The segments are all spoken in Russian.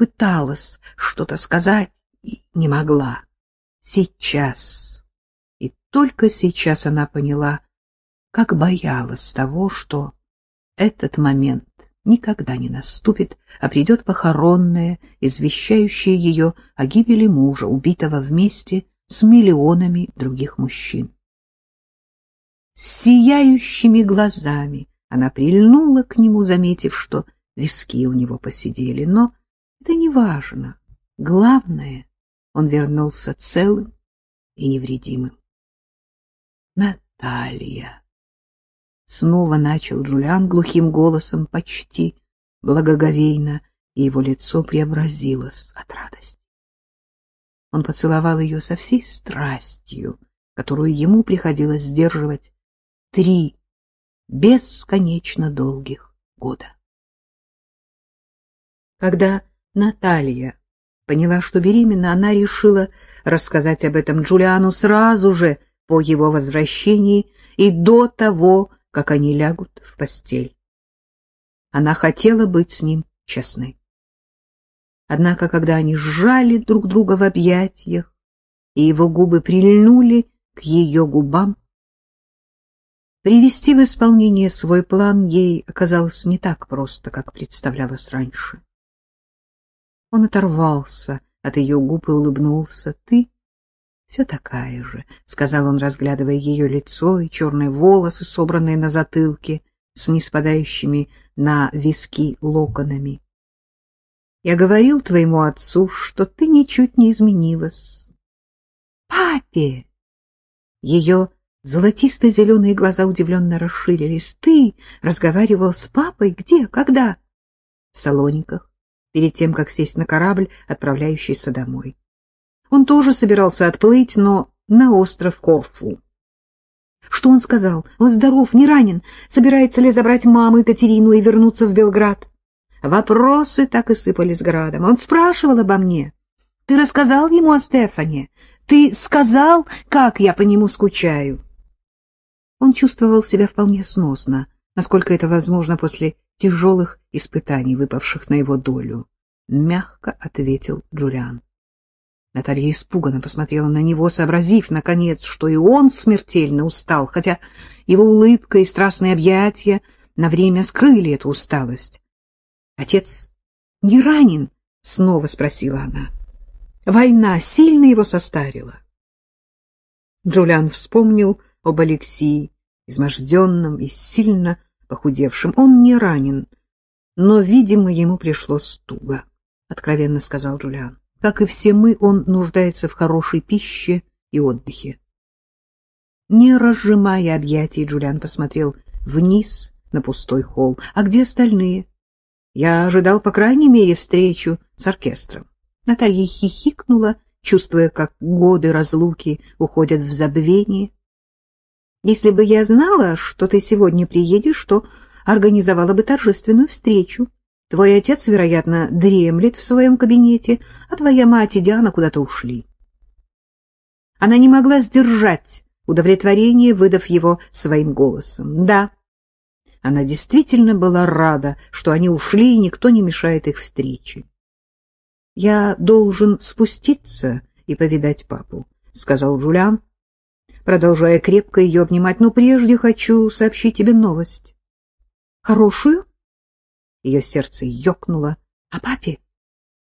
пыталась что-то сказать и не могла. Сейчас. И только сейчас она поняла, как боялась того, что этот момент никогда не наступит, а придет похоронное, извещающее ее о гибели мужа, убитого вместе с миллионами других мужчин. С сияющими глазами она прильнула к нему, заметив, что виски у него посидели. Но это не важно. Главное, он вернулся целым и невредимым. Наталья. Снова начал Джулиан глухим голосом, почти благоговейно, и его лицо преобразилось от радости. Он поцеловал ее со всей страстью, которую ему приходилось сдерживать три бесконечно долгих года. Когда Наталья поняла, что беременна, она решила рассказать об этом Джулиану сразу же по его возвращении и до того, как они лягут в постель. Она хотела быть с ним честной. Однако, когда они сжали друг друга в объятиях, и его губы прильнули к ее губам, привести в исполнение свой план ей оказалось не так просто, как представлялось раньше. Он оторвался от ее губ и улыбнулся. — Ты все такая же, — сказал он, разглядывая ее лицо и черные волосы, собранные на затылке, с неспадающими на виски локонами. — Я говорил твоему отцу, что ты ничуть не изменилась. — Папе! Ее золотисто-зеленые глаза удивленно расширились. — Ты разговаривал с папой? Где? Когда? — В Салониках, перед тем, как сесть на корабль, отправляющийся домой. Он тоже собирался отплыть, но на остров Корфу. Что он сказал? Он здоров, не ранен. Собирается ли забрать маму Екатерину и вернуться в Белград? Вопросы так и сыпались градом. Он спрашивал обо мне. Ты рассказал ему о Стефане? Ты сказал, как я по нему скучаю? Он чувствовал себя вполне сносно, насколько это возможно после тяжелых испытаний, выпавших на его долю. Мягко ответил Джулиан. Наталья испуганно посмотрела на него, сообразив, наконец, что и он смертельно устал, хотя его улыбка и страстные объятия на время скрыли эту усталость. — Отец не ранен? — снова спросила она. Война сильно его состарила. Джулиан вспомнил об Алексии, изможденном и сильно похудевшем. Он не ранен, но, видимо, ему пришлось туго, — откровенно сказал Джулиан. Как и все мы, он нуждается в хорошей пище и отдыхе. Не разжимая объятий, Джулиан посмотрел вниз на пустой холл. А где остальные? Я ожидал, по крайней мере, встречу с оркестром. Наталья хихикнула, чувствуя, как годы разлуки уходят в забвение. Если бы я знала, что ты сегодня приедешь, то организовала бы торжественную встречу. Твой отец, вероятно, дремлет в своем кабинете, а твоя мать и Диана куда-то ушли. Она не могла сдержать удовлетворение, выдав его своим голосом. Да, она действительно была рада, что они ушли, и никто не мешает их встрече. — Я должен спуститься и повидать папу, — сказал Джулиан, продолжая крепко ее обнимать. — Но прежде хочу сообщить тебе новость. — Хорошую? Ее сердце ёкнуло. — А папе?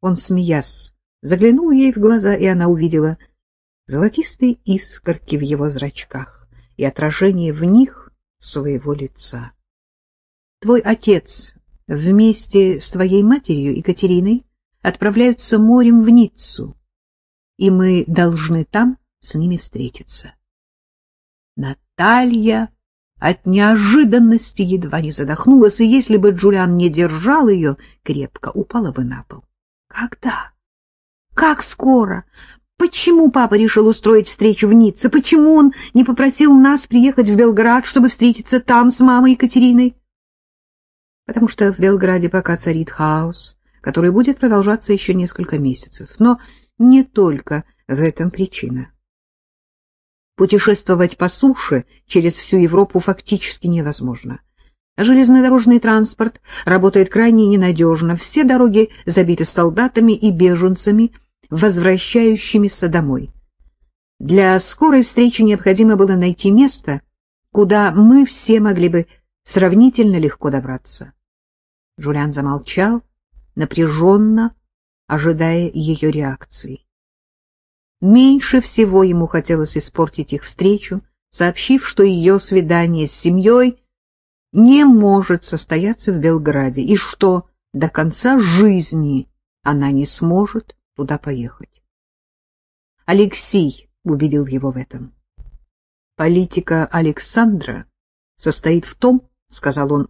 Он, смеясь, заглянул ей в глаза, и она увидела золотистые искорки в его зрачках и отражение в них своего лица. Твой отец вместе с твоей матерью Екатериной отправляются морем в Ниццу, и мы должны там с ними встретиться. Наталья от неожиданности едва не задохнулась, и если бы Джулиан не держал ее крепко, упала бы на пол. Когда? Как скоро? Почему папа решил устроить встречу в Ницце? Почему он не попросил нас приехать в Белград, чтобы встретиться там с мамой Екатериной? Потому что в Белграде пока царит хаос, который будет продолжаться еще несколько месяцев. Но не только в этом причина. Путешествовать по суше через всю Европу фактически невозможно. Железнодорожный транспорт работает крайне ненадежно, все дороги забиты солдатами и беженцами, возвращающимися домой. Для скорой встречи необходимо было найти место, куда мы все могли бы сравнительно легко добраться. Жулиан замолчал, напряженно ожидая ее реакции. Меньше всего ему хотелось испортить их встречу, сообщив, что ее свидание с семьей не может состояться в Белграде и что до конца жизни она не сможет туда поехать. Алексей убедил его в этом. Политика Александра состоит в том, — сказал он,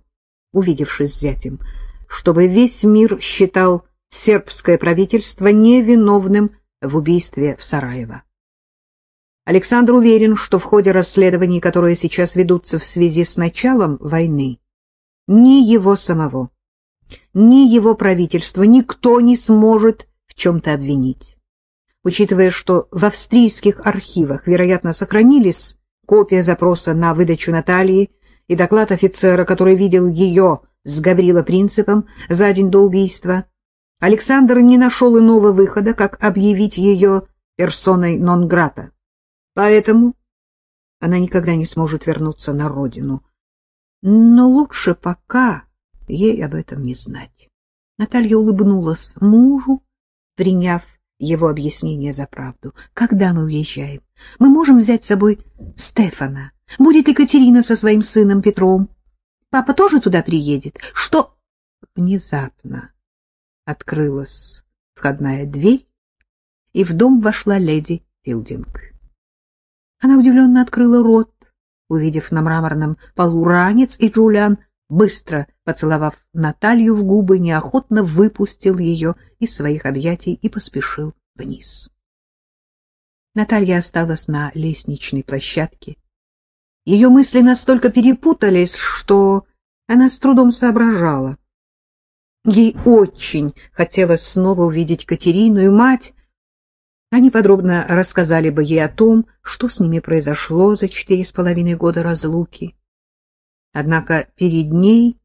увидевшись с зятем, — чтобы весь мир считал сербское правительство невиновным в убийстве в Сараево. Александр уверен, что в ходе расследований, которые сейчас ведутся в связи с началом войны, ни его самого, ни его правительство никто не сможет в чем-то обвинить. Учитывая, что в австрийских архивах, вероятно, сохранились копия запроса на выдачу Натальи и доклад офицера, который видел ее с Гаврила Принципом за день до убийства, Александр не нашел иного выхода, как объявить ее персоной нон-грата. Поэтому она никогда не сможет вернуться на родину. Но лучше пока ей об этом не знать. Наталья улыбнулась мужу, приняв его объяснение за правду. Когда мы уезжаем? Мы можем взять с собой Стефана. Будет Екатерина со своим сыном Петром. Папа тоже туда приедет. Что? Внезапно открылась входная дверь, и в дом вошла леди Филдинг. Она удивленно открыла рот, увидев на мраморном полу ранец, и Джулиан, быстро поцеловав Наталью в губы, неохотно выпустил ее из своих объятий и поспешил вниз. Наталья осталась на лестничной площадке. Ее мысли настолько перепутались, что она с трудом соображала. Ей очень хотелось снова увидеть Катерину и мать. Они подробно рассказали бы ей о том, что с ними произошло за четыре с половиной года разлуки. Однако перед ней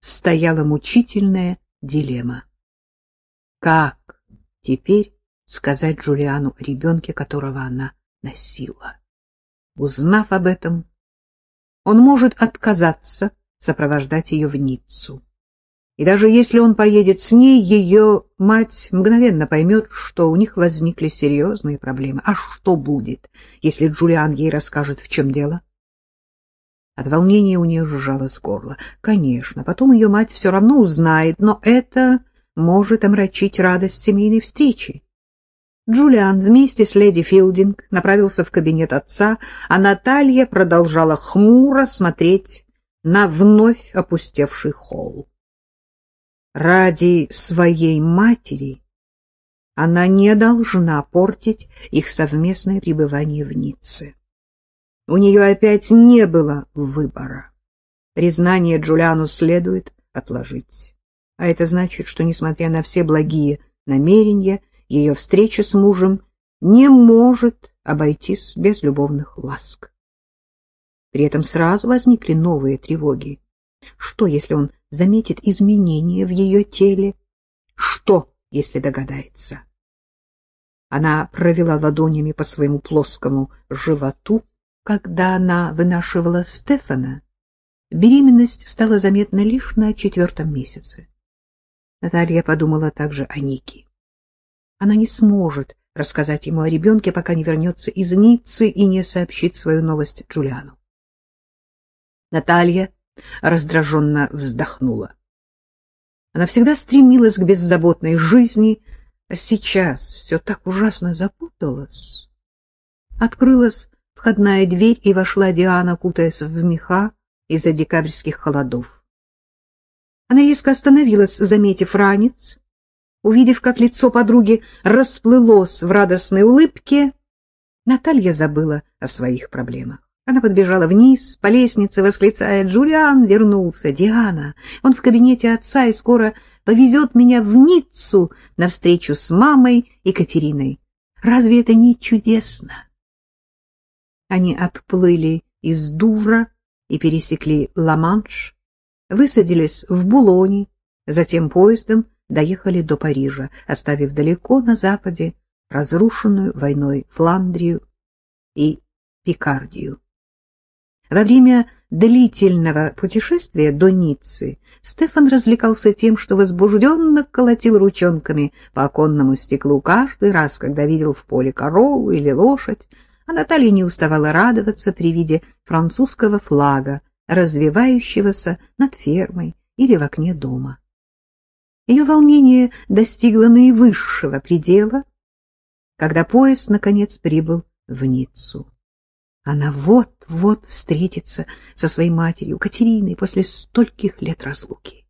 стояла мучительная дилемма. Как теперь сказать Джулиану о ребенке, которого она носила? Узнав об этом, он может отказаться сопровождать ее в Ниццу. И даже если он поедет с ней, ее мать мгновенно поймет, что у них возникли серьезные проблемы. А что будет, если Джулиан ей расскажет, в чем дело? От волнения у нее сжалось горло. Конечно, потом ее мать все равно узнает, но это может омрачить радость семейной встречи. Джулиан вместе с леди Филдинг направился в кабинет отца, а Наталья продолжала хмуро смотреть на вновь опустевший холл. Ради своей матери она не должна портить их совместное пребывание в Ницце. У нее опять не было выбора. Признание Джулиану следует отложить. А это значит, что, несмотря на все благие намерения, ее встреча с мужем не может обойтись без любовных ласк. При этом сразу возникли новые тревоги. Что, если он заметит изменения в ее теле? Что, если догадается? Она провела ладонями по своему плоскому животу, когда она вынашивала Стефана. Беременность стала заметна лишь на четвертом месяце. Наталья подумала также о Нике. Она не сможет рассказать ему о ребенке, пока не вернется из Ниццы и не сообщит свою новость Джулиану. Наталья раздраженно вздохнула. Она всегда стремилась к беззаботной жизни, а сейчас все так ужасно запуталось. Открылась входная дверь, и вошла Диана, кутаясь в меха из-за декабрьских холодов. Она резко остановилась, заметив ранец. Увидев, как лицо подруги расплылось в радостной улыбке, Наталья забыла о своих проблемах. Она подбежала вниз по лестнице, восклицая, «Джулиан вернулся! Диана! Он в кабинете отца и скоро повезет меня в Ниццу на встречу с мамой и Катериной. Разве это не чудесно?» Они отплыли из Дувра и пересекли Ла-Манш. высадились в Булоне, затем поездом доехали до Парижа, оставив далеко на западе разрушенную войной Фландрию и Пикардию. Во время длительного путешествия до Ниццы Стефан развлекался тем, что возбужденно колотил ручонками по оконному стеклу каждый раз, когда видел в поле корову или лошадь, а Наталья не уставала радоваться при виде французского флага, развивающегося над фермой или в окне дома. Ее волнение достигло наивысшего предела, когда поезд, наконец, прибыл в Ниццу. Она вот-вот встретится со своей матерью Катериной после стольких лет разлуки.